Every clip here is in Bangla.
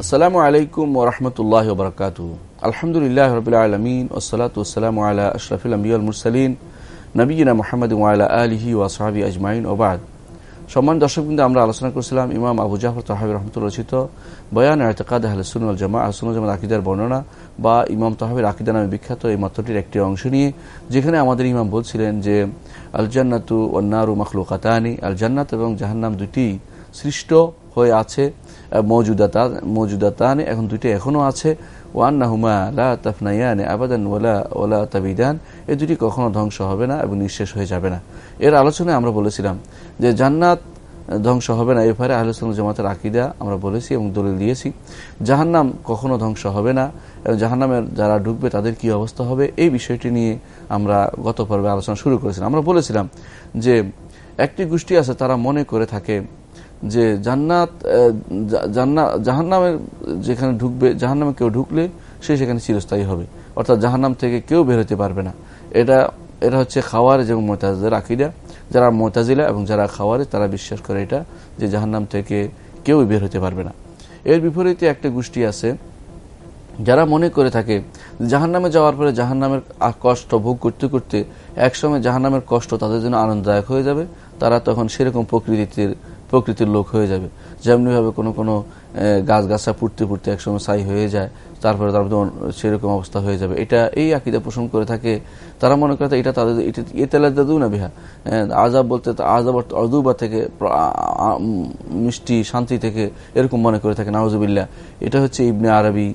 আসসালামু আলাইকুম ওরহমতুল্লাহ বরকাত আলহামদুলিল্লাহ রবিল আলমিন ওসলাত ওসালাম আল্লাহ আশরফুল আম্বিউল মুরসালিন নবীনা মোহাম্মদ ওয়ালা আলহি ওয়াসাহাবি আজমাইন ওবাদ সম্মান দর্শকবৃন্দ আমরা আলোচনা করেছিলাম ইমাম আবু জাফর তাহাবি রহমতুল রচিত বয়ান এতেকাদ আহলসুল জামা আহসুল জামাত আকিদার বর্ণনা বা ইমাম তাহাবির আকিদা নামে বিখ্যাত এই মতটির একটি অংশ নিয়ে, যেখানে আমাদের ইমাম বলছিলেন যে আল জান্নাতু অন্নারু মখলুকাতানি আল জান্নাত এবং জাহান্নাম দুটি সৃষ্ট হয়ে আছে মৌজুদাতা, মৌজুদাতান, এখন দুইটা এখনও আছে। ওয়ান্নাহুমা লা তাফনাইয়ান আবাদান ওলা ওলা তাবিদান। এই দুটি কখনো ধ্বংস হবে না এবং নিঃশেষ হয়ে যাবে না। এর আলোচনায় আমরা বলেছিলাম যে জান্নাত ধ্বংস হবে না। এবারে আলোচনা জামাতের আকিদা আমরা বলেছি এবং দলিল দিয়েছি। জাহান্নাম কখনো ধ্বংস হবে না এবং জাহান্নামের যারা ঢুকবে তাদের কি অবস্থা হবে? এই বিষয়টি নিয়ে আমরা গত পর্বে আলোচনা শুরু করেছিলাম। আমরা বলেছিলাম যে একটি গোষ্ঠী আছে, তারা মনে করে থাকে যে জান্নাত জাহান্নামের যেখানে ঢুকবে, জাহান্নামে কেউ ঢুকলে সে সেখানে চিরস্থায়ী হবে। অর্থাৎ জাহান্নাম থেকে কেউ বের হতে পারবে না। এটা এটা হচ্ছে খাওয়ারেজ এবং মোতাজদের আকিদা। যারা মোতাজিলা এবং যারা খাওয়ারে তারা বিশ্বাস করে এটা যে জাহান্নাম থেকে কেউ বের হতে পারবে না। এর বিপরীতে একটা গোষ্ঠী আছে, যারা মনে করে থাকে, জাহান্নামে যাওয়ার পরে জাহান্নামের কষ্ট ভোগ করতে করতে একসময় জাহান্নামের কষ্ট তাদের জন্য আনন্দদায়ক হয়ে যাবে। তারা তখন সেরকম প্রকৃতির প্রকৃতির লোক হয়ে যাবে। যেমনিভাবে কোনো কোনো গাছ গাছা পুড়তে পুড়তে একসময় সাই হয়ে যায়, তারপরে তার সেরকম অবস্থা হয়ে যাবে। এটা এই আকিদা পোষণ করে থাকে। তারা মনে করে এটা তাদের এতেলা দাদু না বিহা। আজাব বলতে আজাব অদুবা থেকে মিষ্টি, শান্তি থেকে এরকম মনে করে থাকে নাওজুবিল্লা এটা হচ্ছে ইবনে আরবি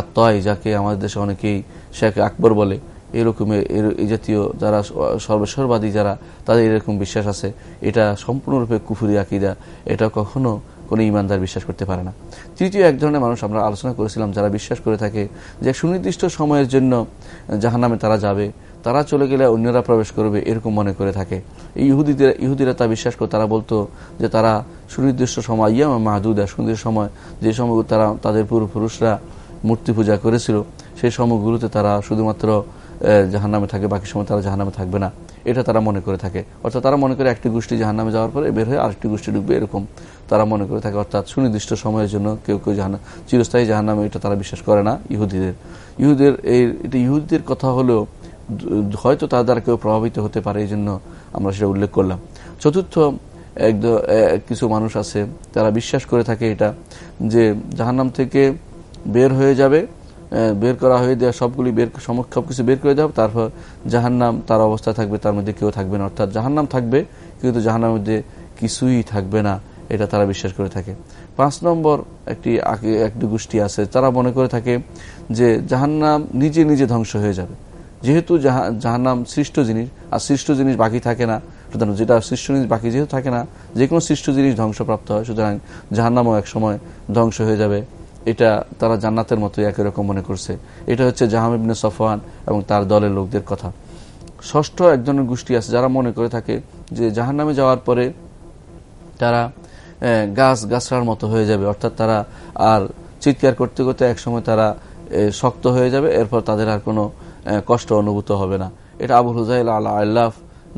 আত্ময় যাকে আমাদের দেশে অনেকেই শেখ আকবর বলে। এরকমের এই জাতীয় যারা সর্বেশ্বরবাদী যারা, তাদের এরকম বিশ্বাস আছে। এটা সম্পূর্ণরূপে কুফুরি আকিদা। এটা কখনো কোনো ইমানদার বিশ্বাস করতে পারে না। তৃতীয় এক ধরনের মানুষ আমরা আলোচনা করেছিলাম, যারা বিশ্বাস করে থাকে যে সুনির্দিষ্ট সময়ের জন্য জাহান্নামে তারা যাবে, তারা চলে গেলে অন্যরা প্রবেশ করবে, এরকম মনে করে থাকে। এই ইহুদিদের ইহুদিরা তা বিশ্বাস করে, তারা বলতো যে তারা সুনির্দিষ্ট সময় ইয়া মাহাদুদা, সুনির্দিষ্ট সময়, যে সময় তারা তাদের পূর্বপুরুষরা মূর্তি পূজা করেছিল, সেই সময়গুলোতে তারা শুধুমাত্র জাহান্নামে থাকে, বাকি সময় তারা জাহান্নামে থাকবে না। এটা তারা মনে করে থাকে। অর্থাৎ তারা মনে করে একটি গোষ্ঠী জাহান্নামে যাওয়ার পরে বের হয়ে আরেকটি গোষ্ঠী ঢুকবে, এরকম তারা মনে করে থাকে। অর্থাৎ সুনির্দিষ্ট সময়ের জন্য কেউ কেউ জাহান্ন চিরস্থায়ী জাহান্নামে এটা তারা বিশ্বাস করে না, ইহুদিদের। ইহুদের এই এটা ইহুদিদের কথা হলেও হয়তো তার দ্বারা কেউ প্রভাবিত হতে পারে এই জন্য আমরা সেটা উল্লেখ করলাম। চতুর্থ এক কিছু মানুষ আছে, তারা বিশ্বাস করে থাকে এটা, যে জাহান্নাম থেকে বের হয়ে যাবে বের করা হয়ে দেওয়া সবগুলি বের সব কিছু বের করে দেওয়া তারপর জাহান্নাম তার অবস্থা থাকবে, তার মধ্যে কেউ থাকবে না। অর্থাৎ জাহান্নাম থাকবে, কিন্তু জাহান্নামের মধ্যে কিছুই থাকবে না, এটা তারা বিশ্বাস করে থাকে। পাঁচ নম্বর একটি একটি গোষ্ঠী আছে, তারা মনে করে থাকে যে জাহান্নাম নিজে নিজে ধ্বংস হয়ে যাবে। যেহেতু জাহান্নাম সৃষ্ট জিনিস, আর সৃষ্ট জিনিস বাকি থাকে না, সুতরাং যেটা সৃষ্ট জিনিস বাকি যেহেতু থাকে না যে কোনো সৃষ্ট জিনিস ধ্বংসপ্রাপ্ত হয়, সুতরাং জাহান্নামও এক সময় ধ্বংস হয়ে যাবে। এটা তারা জান্নাতের মতো একই রকম মনে করছে। এটা হচ্ছে জাহামিবনে সফওয়ান এবং তার দলের লোকদের কথা। ষষ্ঠ একজনের গোষ্ঠী আছে যারা মনে করে থাকে যে জাহান নামে যাওয়ার পরে তারা গাছ গাছড়ার মতো হয়ে যাবে। অর্থাৎ তারা আর চিৎকার করতে করতে একসময় তারা শক্ত হয়ে যাবে। এরপর তাদের আর কোনো কষ্ট অনুভূত হবে না। এটা আবুল হুজাইল আল্লাহ আল্লাহ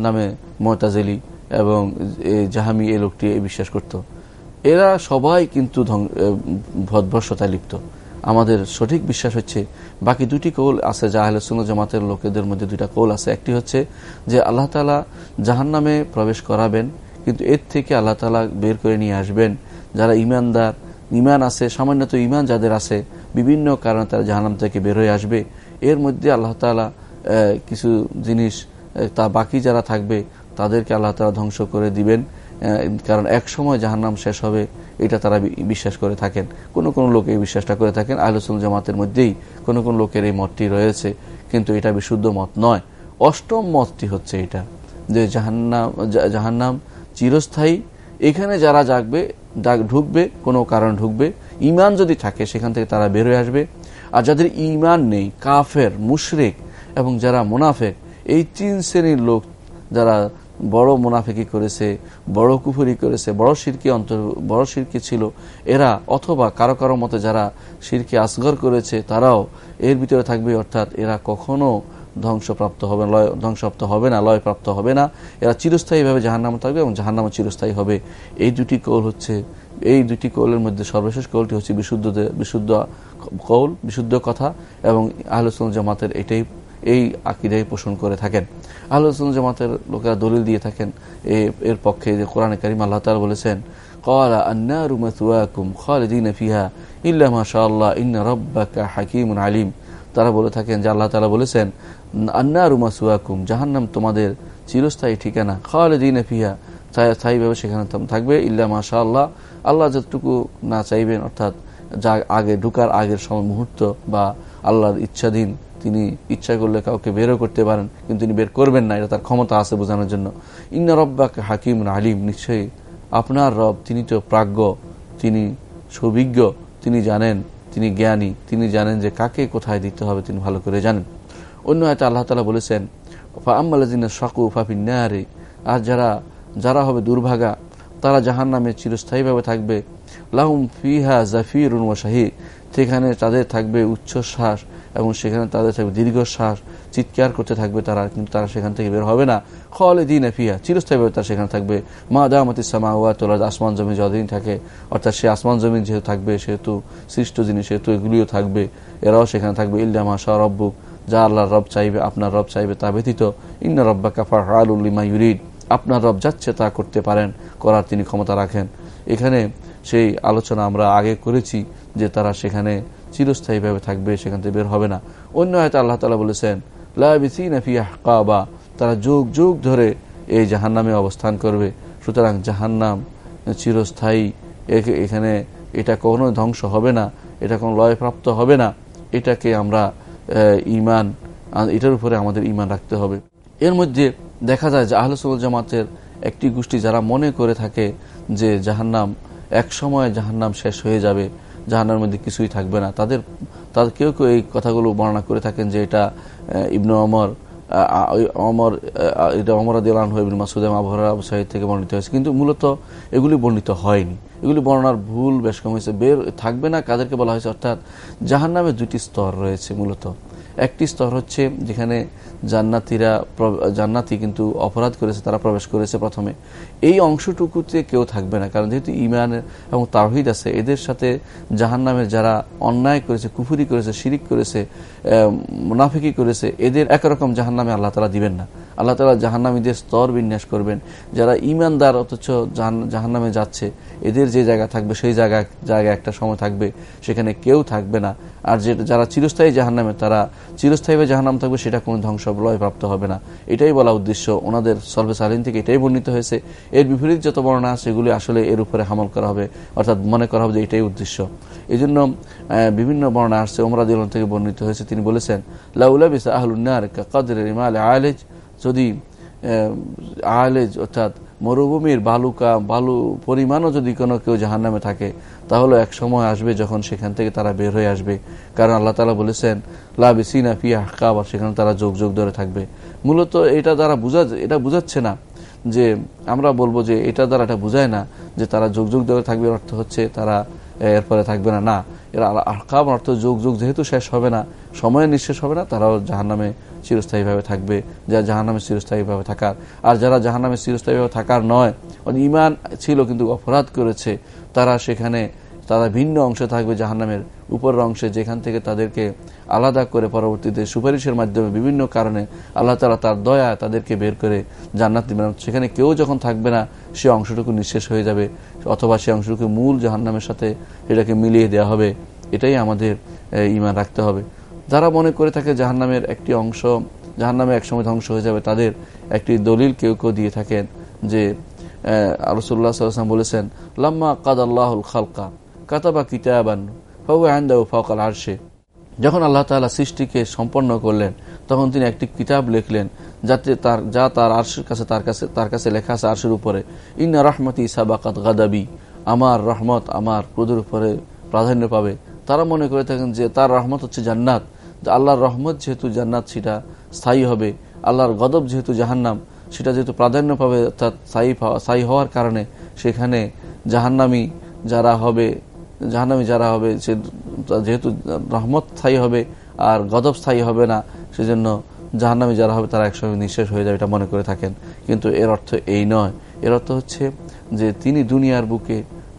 নামে মোতাজেলি এবং জাহামি এই লোকটি এই বিশ্বাস করত। এরা সবাই কিন্তু ভদ্ভর্ষতায় লিপ্ত। আমাদের সঠিক বিশ্বাস হচ্ছে, বাকি দুটি কৌল আছে সুন জামাতের লোকেদের মধ্যে দুইটা কৌল আছে। একটি হচ্ছে যে আল্লাহ তালা জাহান নামে প্রবেশ করাবেন, কিন্তু এর থেকে আল্লাহ তালা বের করে নিয়ে আসবেন। যারা ইমানদার ইমান আছে সামান্যত ইমান যাদের আছে, বিভিন্ন কারণে তারা জাহান্নাম থেকে বের হয়ে আসবে। এর মধ্যে আল্লাহ তালা কিছু জিনিস তা বাকি যারা থাকবে, তাদেরকে আল্লাহ তালা ধ্বংস করে দিবেন। কারণ এক সময় জাহান্নাম শেষ হবে, এটা তারা বিশ্বাস করে থাকেন। কোনো কোনো লোক এই বিশ্বাসটা করে থাকেন। আহলুসুল জামাতের মধ্যেই কোনো কোনো লোকের এই মতটি রয়েছে, কিন্তু এটা বিশুদ্ধ মত নয়। অষ্টম মতটি হচ্ছে এটা, যে জাহান্নাম জাহান্নাম চিরস্থায়ী। এখানে যারা জাগবে ডাক ঢুকবে, কোনো কারণ ঢুকবে। ইমান যদি থাকে, সেখান থেকে তারা বের হয়ে আসবে। আর যাদের ইমান নেই, কাফের, মুশরেক এবং যারা মুনাফেক, এই তিন শ্রেণির লোক যারা বড় মুনাফিকি করেছে, বড় কুফুরি করেছে, বড় শিরকি অন্তর, বড় শিরকি ছিল। এরা অথবা কারও কারও মতে যারা শিরকি আসগর করেছে, তারাও এর ভিতরে থাকবে, অর্থাৎ এরা কখনো ধ্বংসপ্রাপ্ত হবে লয়, ধ্বংসপ্রাপ্ত হবে না, লয়প্রাপ্ত হবে না। এরা চিরস্থায়ীভাবে জাহান্নামে থাকবে এবং জাহান্নামে চিরস্থায়ী হবে। এই দুটি কৌল হচ্ছে, এই দুটি কৌলের মধ্যে সর্বশেষ কৌলটি হচ্ছে বিশুদ্ধ বিশুদ্ধ কৌল, বিশুদ্ধ কথা এবং আহলুসুল জামাতের এটাই, এই আকিদাই পোষণ করে থাকেন। আলোচনা জামাতের লোকেরা দলিল দিয়ে থাকেন এর পক্ষে যে কোরআন করিম আল্লাহ তালা বলেছেন তারা বলে থাকেন আল্লাহ তালা বলেছেন জাহান্নাম তোমাদের চিরস্থায়ী ঠিকানা, খালিদিন স্থায়ীভাবে সেখানে থাকবে, ইল্লা মাশা আল্লাহ আল্লাহ যতটুকু না চাইবেন, অর্থাৎ যা আগে, ঢুকার আগের সময় মুহূর্ত বা আল্লাহর ইচ্ছাধীন তিনি ইচ্ছা করলে কাউকে বেরও করতে পারেন, কিন্তু তিনি বের করবেন না, এটা তার ক্ষমতা আছে বোঝানোর জন্য। ইন্না রব্বাকে হাকিম আলিম, নিশ্চয়ই আপনার রব, তিনি তো প্রাজ্ঞ, তিনি সুবিজ্ঞ, তিনি জানেন, তিনি জ্ঞানী, তিনি জানেন যে কাকে কোথায় দিতে হবে, তিনি ভালো করে জানেন। অন্য হয়তো আল্লাহ তালা বলেছেন আম্মালাজিনের শাকু আর যারা যারা হবে দুর্ভাগা, তারা জাহান নামে চিরস্থায়ীভাবে থাকবে। লাহুম ফিহা জাফির শাহি সেখানে তাদের থাকবে উচ্চশ্বাস এবং সেখানে তাদের থাকবে দীর্ঘশ্বাস চিৎকার করতে থাকবে তারা, কিন্তু তারা সেখান থেকে বের হবে না। খলে দিন এফিয়া চিরস্থায়ীভাবে তারা সেখানে থাকবে। মা দামতি সামা তোলা আসমান জমি যতদিন থাকে, অর্থাৎ সে আসমান জমিন যেহেতু থাকবে, সেহেতু সৃষ্ট জিনিস, সেহেতু এগুলিও থাকবে, এরাও সেখানে থাকবে। ইল্লামা শাহ রব্বুক, যা আল্লাহর রব চাইবে, আপনার রব চাইবে তা ব্যতীত। ইন্না রব্বা কাফার আলুল্লিমা ইউরিদ, আপনার রব যাচ্ছে তা করতে পারেন, করার তিনি ক্ষমতা রাখেন। এখানে সেই আলোচনা আমরা আগে করেছি যে তারা সেখানে চিরস্থায়ীভাবে থাকবে, সেখান থেকে বের হবে না। অন্য হয়তো আল্লাহ তালা বলেছেন লাফিয়া তারা যুগ যুগ ধরে এই জাহান্নামে অবস্থান করবে। সুতরাং জাহান্নাম চিরস্থায়ী এখানে এটা কখনো ধ্বংস হবে না, এটা কোনো লয়প্রাপ্ত হবে না। এটাকে আমরা ইমান এটার উপরে আমাদের ইমান রাখতে হবে। এর মধ্যে দেখা যায় যে আহলসুল জামাতের একটি গোষ্ঠী যারা মনে করে থাকে যে জাহান্নাম, এক সময় জাহান্নাম শেষ হয়ে যাবে জাহান্নার মধ্যে কিছুই থাকবে না। তাদের তাদের কেউ কেউ এই কথাগুলো বর্ণনা করে থাকেন যে এটা ইবনু অমর অমর এটা অমর আদিলান হয়ে মাসুদাম আবহাওয়া আবু সাহিদ থেকে বর্ণিত হয়েছে। কিন্তু মূলত এগুলি বর্ণিত হয়নি। এগুলি বর্ণনার ভুল বেশ কম হয়েছে। বের, থাকবে না কাদেরকে বলা হয়েছে। অর্থাৎ জাহান নামে দুটি স্তর রয়েছে মূলত। একটি স্তর হচ্ছে যেখানে জান্নাতিরা জান্নাতি কিন্তু অপরাধ করেছে, তারা প্রবেশ করেছে প্রথমে। এই অংশটুকুতে কেউ থাকবে না, কারণ যেহেতু ইমান এবং তাহিদ আছে, এদের সাথে জাহান নামের যারা অন্যায় করেছে, কুফুরি করেছে, শিরিক করেছে মুনাফিকি করেছে, এদের একরকম জাহান নামে আল্লাহ তালা দিবেন না। আল্লাহ তালা জাহান্নামীদের স্তর বিন্যাস করবেন। যারা ইমানদার অথচ জাহান জাহান্নামে যাচ্ছে, এদের যে জায়গা থাকবে, সেই জায়গা জায়গা একটা সময় থাকবে, সেখানে কেউ থাকবে না। আর যে যারা চিরস্থায়ী জাহান্নামে, তারা চিরস্থায়ীভাবে জাহান্নাম থাকবে, সেটা কোনো ধ্বংস প্রাপ্ত হবে না। এটাই বলা উদ্দেশ্য। ওনাদের সর্বে সালিন থেকে এটাই বর্ণিত হয়েছে। এর বিপরীত যত বর্ণনা সেগুলি আসলে এর উপরে হামল করা হবে। অর্থাৎ মনে করা হবে যে এটাই উদ্দেশ্য। এই জন্য বিভিন্ন বর্ণনা আসছে। ওমরাদ থেকে বর্ণিত হয়েছে। তিনি বলেছেন লাউলা বিসা আহলুন্নার কাদের ইমাল আলেজ। যদি আলেজ অর্থাৎ মরুভূমির বালুকা, বালু পরিমাণও যদি কোনো কেউ জাহান নামে থাকে, তাহলে এক সময় আসবে যখন সেখান থেকে তারা বের হয়ে আসবে। কারণ আল্লাহ তালা বলেছেন লাবিসিনা ফিয়া কাবা সেখানে তারা যোগ যোগ ধরে থাকবে। মূলত এটা দ্বারা বুঝা, এটা বুঝাচ্ছে না যে আমরা বলব যে এটা দ্বারা এটা বুঝায় না যে তারা যোগ যোগ ধরে থাকবে অর্থ হচ্ছে তারা এরপরে থাকবে না। না, এরা আহকাম অর্থ যোগ যোগ যেহেতু শেষ হবে না, সময় নিঃশেষ হবে না, তারাও জাহান নামে চিরস্থায়ীভাবে থাকবে, যা জাহান নামে চিরস্থায়ীভাবে থাকার। আর যারা জাহান নামে চিরস্থায়ীভাবে থাকার নয় ইমান ছিল কিন্তু অপরাধ করেছে, তারা সেখানে, তারা ভিন্ন অংশে থাকবে জাহান্নামের উপরের অংশে, যেখান থেকে তাদেরকে আলাদা করে পরবর্তীতে সুপারিশের মাধ্যমে বিভিন্ন কারণে আল্লাহ তালা তার দয়া তাদেরকে বের করে জান্নাত দিবেন। সেখানে কেউ যখন থাকবে না, সে অংশটুকু নিঃশেষ হয়ে যাবে, অথবা সে অংশটুকু মূল জাহান্নামের সাথে এটাকে মিলিয়ে দেওয়া হবে। এটাই আমাদের ইমান রাখতে হবে। যারা মনে করে থাকে জাহান্নামের একটি অংশ, জাহান্নামে একসময় ধ্বংস হয়ে যাবে, তাদের একটি দলিল কেউ কেউ দিয়ে থাকেন যে সাল্লাম বলেছেন, লাম্মা কাদ আল্লাহুল খালকা, কাতাবা কিতাবান আরশে। যখন আল্লাহ তালা সৃষ্টিকে সম্পন্ন করলেন, তখন তিনি একটি কিতাব লিখলেন, যাতে তার, যা তার আরশের কাছে, তার কাছে তার কাছে লেখা আছে আরশের উপরে, ইন্না রহমতি সাবাকাত গাদাবি, আমার রহমত আমার ক্রোধের উপরে প্রাধান্য পাবে। তারা মনে করে থাকেন যে, তার রহমত হচ্ছে জান্নাত। আল্লাহর রহমত যেহেতু জান্নাত, সেটা স্থায়ী হবে। আল্লাহর গদব যেহেতু জাহান্নাম, সেটা যেহেতু প্রাধান্য পাবে, অর্থাৎ স্থায়ী স্থায়ী হওয়ার কারণে সেখানে জাহান্নামি যারা হবে, জাহান্নামি যারা হবে, সে যেহেতু রহমত স্থায়ী হবে, আর গদব স্থায়ী হবে না, সেজন্য জাহান্নামে যারা হবে, তারা একসঙ্গে নিঃশেষ হয়ে যাবে, এটা মনে করে থাকেন। কিন্তু এর অর্থ এই নয়। এর অর্থ হচ্ছে যে তিনি দুনিয়ার বুকে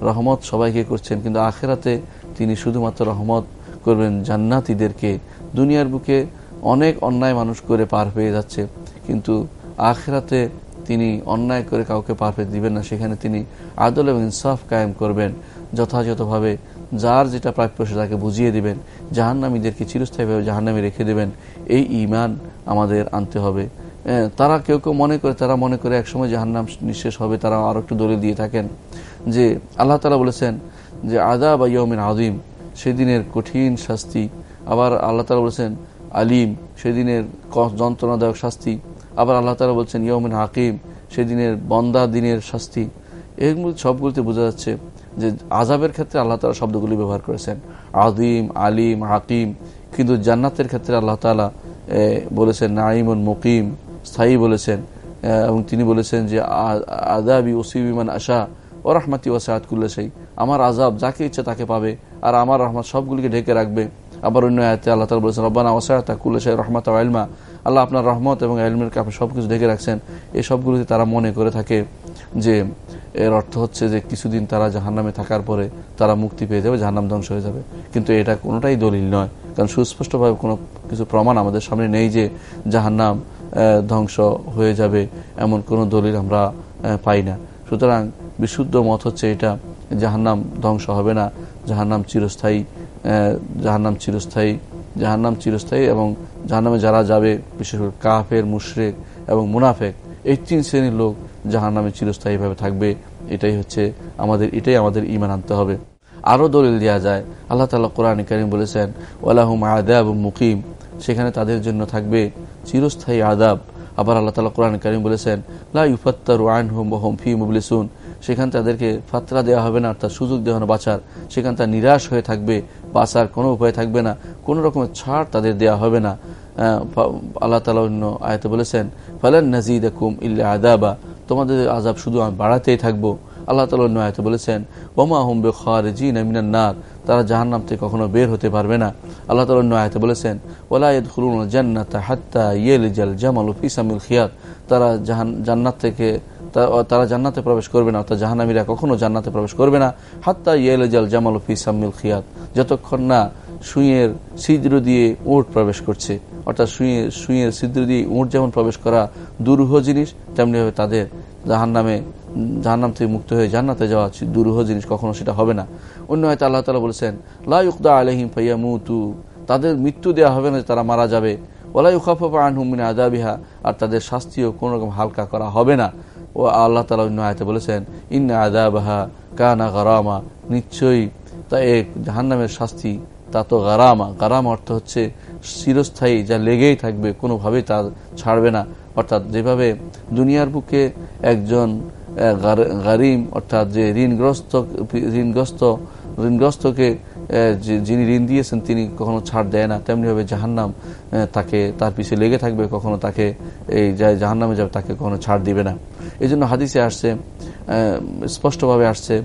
রহমত সবাইকে করছেন, কিন্তু আখেরাতে তিনি শুধুমাত্র রহমত করবেন জান্নাতিদেরকে। দুনিয়ার বুকে অনেক অন্যায় মানুষ করে পার পেয়ে যাচ্ছে, কিন্তু আখেরাতে তিনি অন্যায় করে কাউকে পার পেয়ে দিবেন না। সেখানে তিনি আদল এবং ইনসাফ কায়েম করবেন, যথাযথভাবে যার যেটা প্রাপ্য সে তাকে বুঝিয়ে দিবেন, জাহান্নামীদেরকে চিরস্থায়ীভাবে জাহান্নামে রেখে দেবেন। এই ইমান আমাদের আনতে হবে। তারা কেউ কেউ মনে করে, তারা মনে করে একসময় জাহান্নাম নিঃশেষ হবে, তারা আরও একটু দলে দিয়ে থাকেন যে আল্লাহ তালা বলেছেন যে আদা বা ইয়মিন আদিম সেদিনের কঠিন শাস্তি আবার আল্লাহ তালা বলেছেন, আলিম, সেদিনের যন্ত্রণাদায়ক শাস্তি। আবার আল্লাহ তালা বলছেন ইয়মিন হাকিম, সেদিনের বন্দা দিনের শাস্তি। এগুলো সবগুলিতে বোঝা যাচ্ছে যে আজাবের ক্ষেত্রে আল্লাহ তালা শব্দগুলি ব্যবহার করেছেন। আদিম আলিম, হাকিম, কিন্তু জান্নাতের ক্ষেত্রে আল্লাহ তালা বলেছেন নাইমন মুকিম, স্থায়ী বলেছেন এবং তিনি বলেছেন যে আদাবি ওসিবিমান আশা, ও রহমাতি ওয়াসায়াত কুল্লাশাই আমার আজাব যাকে ইচ্ছা তাকে পাবে, আর আমার রহমত সবগুলিকে ঢেকে রাখবে। আবার অন্য আয়তে আল্লাহ তালা বলেছেন, রব্বানা ওয়াসায়াতা কুল্লাশাই রহমত আলমা আল্লাহ আপনার রহমত এবং আলমের আপনি সব কিছু ঢেকে রাখছেন। এই সবগুলিতে তারা মনে করে থাকে যে, এর অর্থ হচ্ছে যে কিছুদিন তারা জাহান্নামে থাকার পরে তারা মুক্তি পেয়ে যাবে, জাহান্নাম ধ্বংস হয়ে যাবে। কিন্তু এটা কোনোটাই দলিল নয়। কারণ সুস্পষ্টভাবে কোনো কিছু প্রমাণ আমাদের সামনে নেই যে জাহান্নাম ধ্বংস হয়ে যাবে এমন কোনো দলিল আমরা পাই না। সুতরাং বিশুদ্ধ মত হচ্ছে এটা, জাহান্নাম ধ্বংস হবে না, জাহান্নাম চিরস্থায়ী জাহান্নাম চিরস্থায়ী জাহান্নাম চিরস্থায়ী এবং জাহান্নামে যারা যাবে, বিশেষ করে কাফের, মুশরেক এবং মুনাফেক, এই তিন শ্রেণির লোক যাহার জাহান্নামে চিরস্থায়ীভাবে থাকবে। এটাই হচ্ছে আমাদের, এটাই আমাদের ইমান আনতে হবে। আরও দলিল দেওয়া যায়, আল্লাহ তালা কোরআন করিম বলেছেন, ওয়ালাহুম আদাব মুকিম সেখানে তাদের জন্য থাকবে চিরস্থায়ী আদাব আবার আল্লাহ তালা কোরআন করিম বলেছেন লাফাত্তার ওয়ান হোম হোম ফি মুবলিসুন সেখান তাদেরকে ফাতরা দেওয়া হবে না, অর্থাৎ সুযোগ দেওয়া বাঁচার। সেখান তার নিরাশ হয়ে থাকবে বাঁচার কোনো উপায় থাকবে না, কোনো রকমের ছাড় তাদের দেওয়া হবে না। আল্লাহ তালা অন্য আয়তে বলেছেন, ফালান নাজিদ কুম ইল্লা আদাবা তোমাদের আজাব শুধু আমি বাড়াতেই থাকব। আল্লাহ তালা অন্য আয়তে বলেছেন, ওমা হুম বে খারিজিন আমিনান নার তারা জাহান্নাম থেকে কখনো বের হতে পারবে না। আল্লাহ তালা অন্য আয়তে বলেছেন ওলায়দ খুলুন জান্নাত হাত্তা ইয়েল জাল জামাল ফিসামিল খিয়াত তারা জাহান, জান্নাত থেকে তারা জান্নাতে প্রবেশ করবে না, অর্থাৎ জাহানামিরা কখনো জান্নাতে প্রবেশ করবে না। হাত্তা ইয়েল জাল জামাল ফিসামিল খিয়াত। যতক্ষণ না সুইয়ের ছিদ্র দিয়ে উঁট প্রবেশ করছে, অর্থাৎ সুইয়ের সুইয়ের ছিদ্র দিয়ে উঁট যেমন প্রবেশ করা দুরূহ জিনিস, তেমনিভাবে তাদের জাহান নামে জাহান্নাম থেকে মুক্ত হয়ে জান্নাতে যাওয়া দুরূহ জিনিস কখনো সেটা হবে না। অন্য হয়তো আল্লাহ তালা বলেছেন লাউকদা আলহিম ফাইয়া মুতু তাদের মৃত্যু দেওয়া হবে না তারা মারা যাবে। ওলাই উখাফা আনহুমিন আদাবিহা আর তাদের শাস্তিও কোন রকম হালকা করা হবে না। ও আল্লাহ তালা অন্য আয়তে বলেছেন, ইন্না আদাবাহা কানা গারামা। নিশ্চয়ই তা এক জাহান্নামের শাস্তি, তা তো গারামা। গারাম অর্থ হচ্ছে চিরস্থায়ী, যা লেগেই থাকবে, কোনোভাবেই তা ছাড়বে না। অর্থাৎ যেভাবে দুনিয়ার বুকে একজন গারিম, অর্থাৎ যে ঋণগ্রস্ত ঋণগ্রস্ত, ঋণগ্রস্তকে যিনি ঋণ দিয়েছেন, তিনি কখনো ছাড় দেয় না। তেমনিভাবে জাহান্নাম তাকে, তার পিছিয়ে লেগে থাকবে, কখনো তাকে এই জাহান্নামে যাবে, তাকে কখনো ছাড় দিবে না। এই জন্য হাদিসে আসছে স্পষ্টভাবে আসছে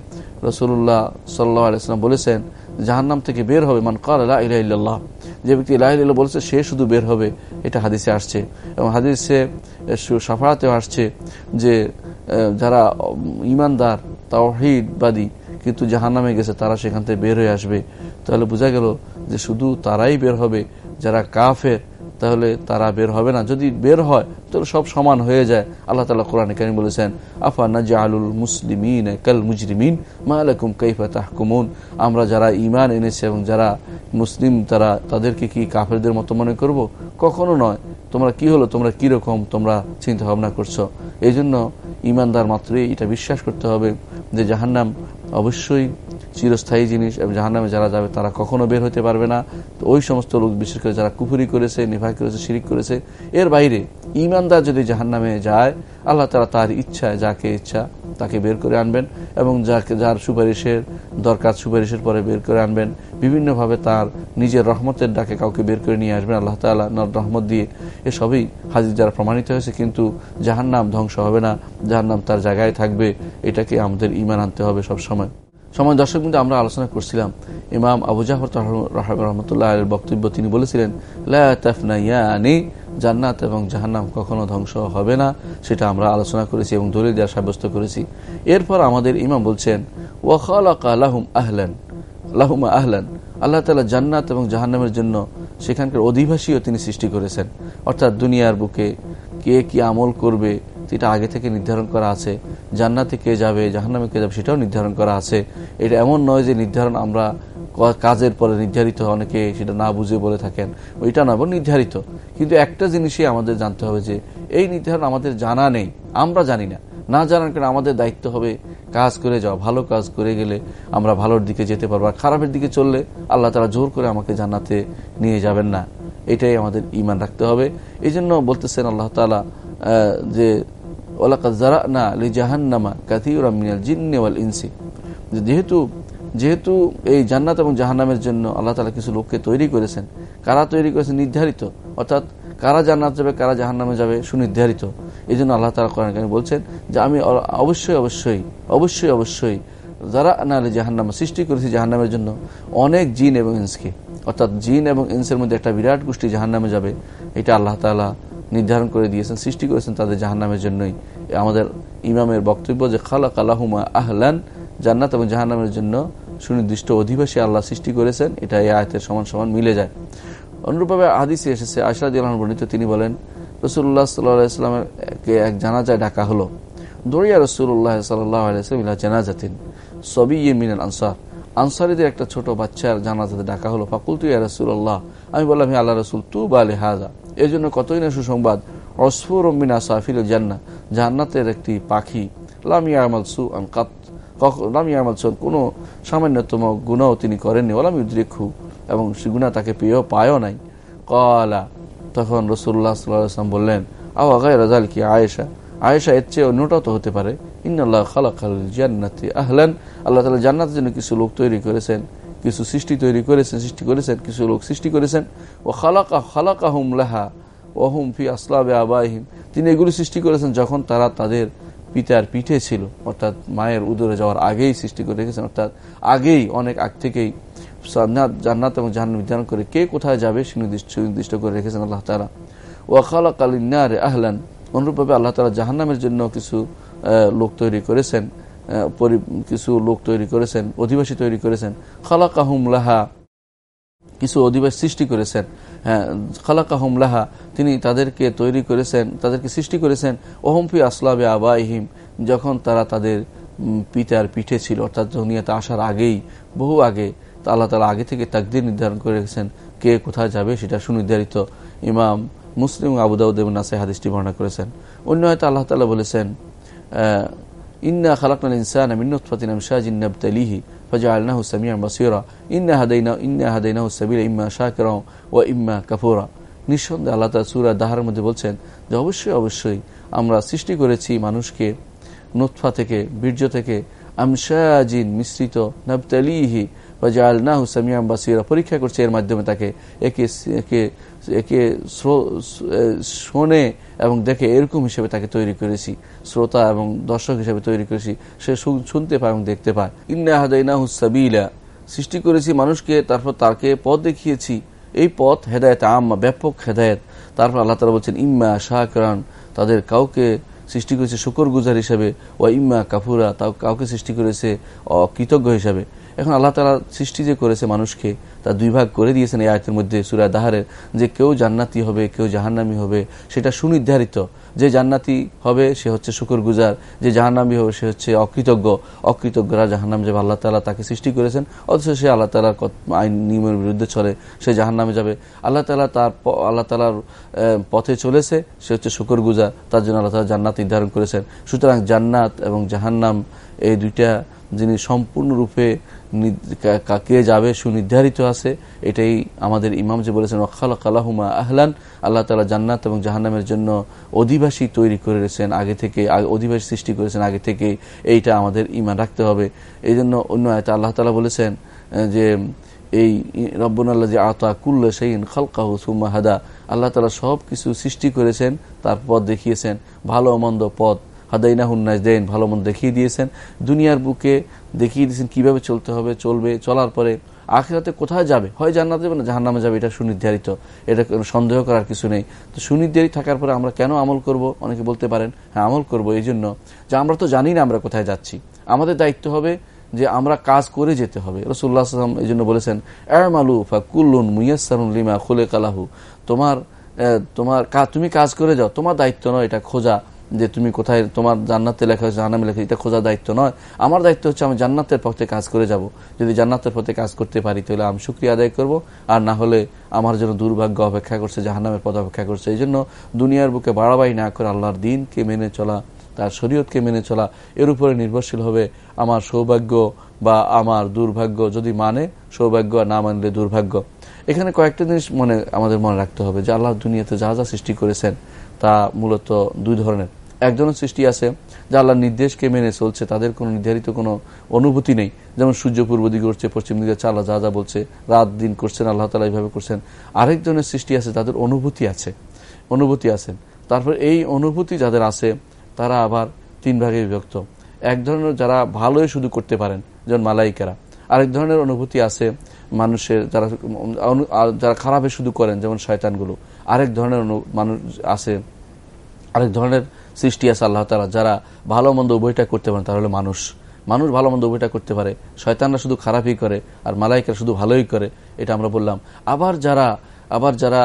রসুল্লাহ সাল্লাহ আলাইসলাম বলেছেন, জাহান্নাম থেকে বের হবে মান কাল ইল্লাহ যে ব্যক্তি ইলাহ বলেছে, সে শুধু বের হবে, এটা হাদিসে আসছে। এবং হাদিসে সাফারাতেও আসছে যে যারা ইমানদার তাওহিদবাদী কিন্তু জাহান্নামে গেছে, তারা সেখান থেকে বের হয়ে আসবে। তাহলে বোঝা গেল যে শুধু তারাই বের হবে, যারা কাফের, তাহলে তারা বের হবে না। যদি বের হয়, তাহলে সব সমান হয়ে যায়। আল্লাহ তালা কোরআন কারিম বলেছেন, আফা নাজা আলুল মুসলিমিন কাল মুজরিমিন? মালাকুম কৈফা তাহকুমুন? আমরা যারা ইমান এনেছে এবং যারা মুসলিম, তারা তাদেরকে কি কাফেরদের মতো মনে করব? কখনো নয়। তোমরা কি হলো? তোমরা কীরকম? তোমরা চিন্তা ভাবনা করছ। এই জন্য ইমানদার মাত্রই এটা বিশ্বাস করতে হবে যে জাহান্নাম অবশ্যই চিরস্থায়ী জিনিস এবং জাহান্নামে যারা যাবে তারা কখনো বের হতে পারবে না। তো ওই সমস্ত লোক, বিশেষ করে যারা কুফুরি করেছে নিভাই করেছে, শিরিক করেছে, এর বাইরে ইমানদার যদি জাহান্নামে যায়, আল্লাহ তারা তার ইচ্ছায় যাকে ইচ্ছা তাকে বের করে আনবেন এবং যাকে যার সুপারিশের দরকার সুপারিশের পরে বের করে আনবেন। বিভিন্নভাবে তার নিজের রহমতের ডাকে কাউকে বের করে নিয়ে আসবেন। আল্লাহ তালা রহমত দিয়ে এসবই হাজির যারা প্রমাণিত হয়েছে, কিন্তু যাহার নাম ধ্বংস হবে না। যাহার নাম তার জায়গায় থাকবে। এটাকে আমাদের ইমান আনতে হবে সব সময় সময় দর্শক কিন্তু আমরা আলোচনা করছিলাম। ইমাম আবু জাফর রহমতুল্লাহ বক্তব্য তিনি বলেছিলেন লাফনাইয়ানি জান্নাত এবং জাহান্নাম কখনো ধ্বংস হবে না, সেটা আমরা আলোচনা করেছি এবং দলিল দেওয়া সাব্যস্ত করেছি। এরপর আমাদের ইমাম বলছেন আহলান, লাহুমা আহলান। আল্লাহ তালা জান্নাত এবং জাহান্নামের জন্য সেখানকার অধিবাসীও তিনি সৃষ্টি করেছেন। অর্থাৎ দুনিয়ার বুকে কে কি আমল করবে, সেটা আগে থেকে নির্ধারণ করা আছে। জান্নাতে কে যাবে, জাহান্নামে কে যাবে, সেটাও নির্ধারণ করা আছে। এটা এমন নয় যে নির্ধারণ আমরা কাজের পরে নির্ধারিত অনেকে সেটা না বুঝে বলে থাকেন। ওইটা নয় নির্ধারিত। কিন্তু একটা জিনিসই আমাদের জানতে হবে যে, এই নির্ধারণ আমাদের জানা নেই, আমরা জানি না। না জানার কারণে আমাদের দায়িত্ব হবে কাজ করে যাওয়া, ভালো কাজ করে গেলে আমরা ভালোর দিকে যেতে পারব। আর খারাপের দিকে চললে আল্লাহ তারা জোর করে আমাকে জানাতে নিয়ে যাবেন না। এটাই আমাদের ইমান রাখতে হবে। এই জন্য বলতেছেন আল্লাহ তালা যে জাহান্নামা ইনসি। যেহেতু যেহেতু এই জান্নাত এবং জাহান্নামের জন্য আল্লাহ তালা কিছু লোককে তৈরি করেছেন। কারা তৈরি করেছেন? নির্ধারিত। অর্থাৎ কারা জান্নাত যাবে, কারা জাহান্নামে যাবে সুনির্ধারিত। এই জন্য আল্লাহ তালা কোরআন বলছেন যে, আমি অবশ্যই অবশ্যই অবশ্যই অবশ্যই যারা নালে জাহান্নামা সৃষ্টি করেছি জাহান্নামের জন্য, অনেক জিন এবং ইন্সকে, অর্থাৎ জিন এবং ইন্সের মধ্যে একটা বিরাট গোষ্ঠী জাহান্নামে যাবে, এটা আল্লাহ তালা নির্ধারণ করে দিয়েছেন, সৃষ্টি করেছেন তাদের জাহান্নামের জন্যই। আমাদের ইমামের বক্তব্য যে খালা কালাহুমা আহলান, জান্নাত এবং জাহান্নামের জন্য সুনির্দিষ্ট অধিবাসী আল্লাহ সৃষ্টি করেছেন এটা এই আয়তের সমান সমান মিলে যায়। অনুরূপভাবে আদিসে এসেছে আশরাদ বর্ণিত, তিনি বলেন রসুল্লাহ সাল্লাহামকে এক জানাজায় ডাকা হলো। দরিয়া রসুল্লাহ সাল্লাহ জানাজাতিন সবই ইয়ে মিনাল আনসার। আনসারিদের একটা ছোট বাচ্চার জানাজাতে ডাকা হলো। ফাকুল তুই রসুল্লাহ আমি বললাম, হে আল্লাহ রসুল তু বা হাজা এই জন্য কতই না সুসংবাদ অসফুর মিনা সাফিল জান্না জান্নাতের একটি পাখি লামিয়া আমল সু আন কাত। লামিয়া আমল সুন কোনো সামান্যতম গুণও তিনি করেননি ওলাম ইউদ্রিক্ষু এবং সে গুণা তাকে পেয়েও পায়ও নাই। কলা তখন রসুল্লাহ সাল্লাম বললেন, আওয়া গায়ে রাজাল কি আয়েশা? আয়েশা এর চেয়ে অন্যটাও তো হতে পারে। ইন্নআল্লাহ খালাকাল জান্নাতি আহলান। আল্লাহ তালা জান্নাতের জন্য কিছু লোক তৈরি করেছেন, কিছু সৃষ্টি তৈরি করেছেন, সৃষ্টি করেছেন, কিছু লোক সৃষ্টি করেছেন। ও খালাকা খালাকা হুম লাহা, ওহুম ফি আসলাবে আবাহিম তিনি এগুলি সৃষ্টি করেছেন যখন তারা তাদের পিতার পিঠে ছিল, অর্থাৎ মায়ের উদরে যাওয়ার আগেই সৃষ্টি করে রেখেছেন, অর্থাৎ আগেই অনেক আগ থেকেই জান্নাত এবং জাহান নির্ধারণ করে কে কোথায় যাবে সুনির্দিষ্ট করে রেখেছেন আল্লাহ তালা ওয়াখালা কালিনারে আহলান। অনুরূপভাবে আল্লাহ তালা জাহান্নামের জন্য কিছু লোক তৈরি করেছেন কিছু লোক তৈরি করেছেন, অধিবাসী তৈরি করেছেন। খালা কাহুম লাহা। কিছু অধিবাসী সৃষ্টি করেছেন। হ্যাঁ খালা কাহুম লাহা, তিনি তাদেরকে তৈরি করেছেন, তাদেরকে সৃষ্টি করেছেন ওহমফি আসলাবে আবাহিম যখন তারা তাদের পিতার পিঠে ছিল, অর্থাৎ দুনিয়াতে আসার আগেই, বহু আগে আল্লাহ তালা আগে থেকে তাকদির নির্ধারণ করে রেখেছেন, কে কোথায় যাবে সেটা সুনির্ধারিত ইমাম মুসলিম আবুদাউদ নাসে হাদিসটি বর্ণনা করেছেন। অন্য হয়তো আল্লাহ তালা বলেছেন ইন্না খালাকাল ইনসান মিন্নুৎফাতিন আমশাজিন নাবতালিহি فجعلناه سميعا بصيرا إنا هدينا إنا هديناه السبيل إما شاكرا وإما كفورا নিঃসন্দেহে আল্লাহ তালা সুরা দাহার মধ্যে বলছেন যে অবশ্যই অবশ্যই আমরা সৃষ্টি করেছি মানুষকে নোৎফা থেকে বীর্য থেকে আমশাজিন মিশ্রিত নাবতালিহি জাল না হুসামিয়াম বাসিরা পরীক্ষা করছে এর মাধ্যমে তাকে একে একে শোনে এবং দেখে এরকম হিসেবে তাকে তৈরি করেছি, শ্রোতা এবং দর্শক হিসেবে তৈরি করেছি, সে শুনতে পায় এবং দেখতে পায়। ইন্না হুসাবিলা সৃষ্টি করেছি মানুষকে, তারপর তাকে পথ দেখিয়েছি। এই পথ হেদায়ত আম্মা, ব্যাপক হেদায়ত। তারপর আল্লাহ তালা বলছেন, ইম্মা শাহরান তাদের কাউকে সৃষ্টি করেছে শুকর গুজার হিসাবে ও ইম্মা কাফুরা, তাও কাউকে সৃষ্টি করেছে অকৃতজ্ঞ হিসাবে। এখন আল্লাহ তালা সৃষ্টি যে করেছে মানুষকে, তা দুই ভাগ করে দিয়েছেন এই আয়তের মধ্যে, সুরা দাহারের, যে কেউ জান্নাতি হবে, কেউ জাহান্নামি হবে, সেটা সুনির্ধারিত। যে জান্নাতি হবে, সে হচ্ছে শুকুর গুজার যে জাহান্নামি হবে, সে হচ্ছে অকৃতজ্ঞ। অকৃতজ্ঞরা জাহান্নাম যাবে, আল্লাহ তালা তাকে সৃষ্টি করেছেন। অথচ সে আল্লাহ তালার আইন, নিয়মের বিরুদ্ধে চলে, সে জাহান্নামে যাবে। আল্লাহ তালা তার আল্লাহ তালার পথে চলেছে, সে হচ্ছে শুকুর গুজার তার জন্য আল্লাহ তালা জান্নাত নির্ধারণ করেছেন। সুতরাং জান্নাত এবং জাহান্নাম, এই দুইটা যিনি সম্পূর্ণরূপে কে যাবে সুনির্ধারিত আছে, এটাই আমাদের ইমাম যে বলেছেন অখাল কালাহুমা আহলান আল্লাহ তালা জান্নাত এবং জাহান্নামের জন্য অধিবাসী তৈরি করেছেন আগে থেকে অধিবাসী সৃষ্টি করেছেন আগে থেকে এইটা আমাদের ইমান রাখতে হবে। এই জন্য অন্য আয়তা আল্লাহ তালা বলেছেন যে, এই রব্বন আল্লাহ যে আতা কুল্ল সেইন খালকাহু সুম্মা হাদা আল্লাহ তালা সব কিছু সৃষ্টি করেছেন তার পথ দেখিয়েছেন, ভালো মন্দ পথ হাদাইনা হুন্নাজ দেন ভালো মন্দ দেখিয়ে দিয়েছেন। দুনিয়ার বুকে দেখিয়ে দিয়েছেন কীভাবে চলতে হবে, চলবে, চলার পরে আখেরাতে কোথায় যাবে? হয় জান্নাতে যাবে না? জাহান্নামে যাবে, এটা সুনির্ধারিত। এটা সন্দেহ করার কিছু নেই। তো সুনির্ধারিত থাকার পরে আমরা কেন আমল করব? অনেকে বলতে পারেন হ্যাঁ আমল করব। এই জন্য যে আমরা তো জানি না আমরা কোথায় যাচ্ছি। আমাদের দায়িত্ব হবে যে আমরা কাজ করে যেতে হবে। রসুল্লাহ আসলাম এই জন্য বলেছেন এরমালু ফা কুল্লুন মুয়াসারুন লিমা খুলে কালাহু তোমার তোমার তুমি কাজ করে যাও। তোমার দায়িত্ব নয় এটা খোঁজা। যে তুমি কোথায়, তোমার জান্নাতে লেখা হয়েছে, জাহান্নামে লেখা এটা খোঁজার দায়িত্ব নয়। আমার দায়িত্ব হচ্ছে আমি জান্নাতের পথে কাজ করে যাব। যদি জান্নাতের পথে কাজ করতে পারি, তাহলে আমি শুক্রিয়া আদায় করব। আর না হলে আমার জন্য দুর্ভাগ্য অপেক্ষা করছে, জাহান্নামের পথ অপেক্ষা করছে। এই জন্য দুনিয়ার বুকে বাড়াবাই না করে আল্লাহর দিনকে মেনে চলা, তার শরীয়তকে মেনে চলা, এর উপরে নির্ভরশীল হবে আমার সৌভাগ্য বা আমার দুর্ভাগ্য। যদি মানে সৌভাগ্য আর না মানলে দুর্ভাগ্য। এখানে কয়েকটা জিনিস মনে, আমাদের মনে রাখতে হবে যে আল্লাহ দুনিয়াতে যা যা সৃষ্টি করেছেন তা মূলত দুই ধরনের। একজনের সৃষ্টি আছে, যা আল্লাহর নির্দেশকে মেনে চলছে, তাদের কোনো নির্ধারিত কোনো অনুভূতি নেই। যেমন সূর্য পূর্ব দিকে উঠছে, পশ্চিম দিকে হচ্ছে যা যা বলছে, রাত দিন করছেন, আল্লাহ তালা এইভাবে করছেন। আরেকজনের সৃষ্টি আছে তাদের অনুভূতি আছে অনুভূতি আছে। তারপর এই অনুভূতি যাদের আছে, তারা আবার তিন ভাগে বিভক্ত। এক ধরনের যারা ভালোই শুধু করতে পারেন, যেমন মালাইকারা। আরেক ধরনের অনুভূতি আছে, মানুষের যারা যারা খারাপে শুধু করেন, যেমন শয়তানগুলো। আরেক ধরনের মানুষ আছে আরেক ধরনের সৃষ্টি আছে আল্লাহ তালা যারা ভালো মন্দ উভয়টা করতে পারেন তাহলে মানুষ। মানুষ ভালো মন্দ উভয়টা করতে পারে, শয়তানরা শুধু খারাপই করে, আর মালাইকারা শুধু ভালোই করে, এটা আমরা বললাম। আবার যারা আবার যারা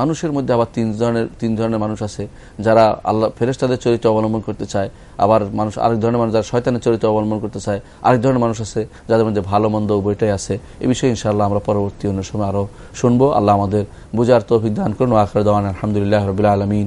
মানুষের মধ্যে আবার তিন ধরনের তিন ধরনের মানুষ আছে, যারা আল্লাহ ফেরেস্তাদের চরিত্র অবলম্বন করতে চায়, আবার মানুষ, আরেক ধরনের মানুষ যারা শয়তানের চরিত্র অবলম্বন করতে চায়, আরেক ধরনের মানুষ আছে যাদের মধ্যে ভালো মন্দ উভয়টাই আছে। এই বিষয়ে ইনশাআল্লাহ আমরা পরবর্তী অন্য সময় আরও শুনব। আল্লাহ আমাদের বুঝার তৌফিক দান করুন। আখর দেওয়ান আলহামদুলিল্লাহ রবিল আলমিন।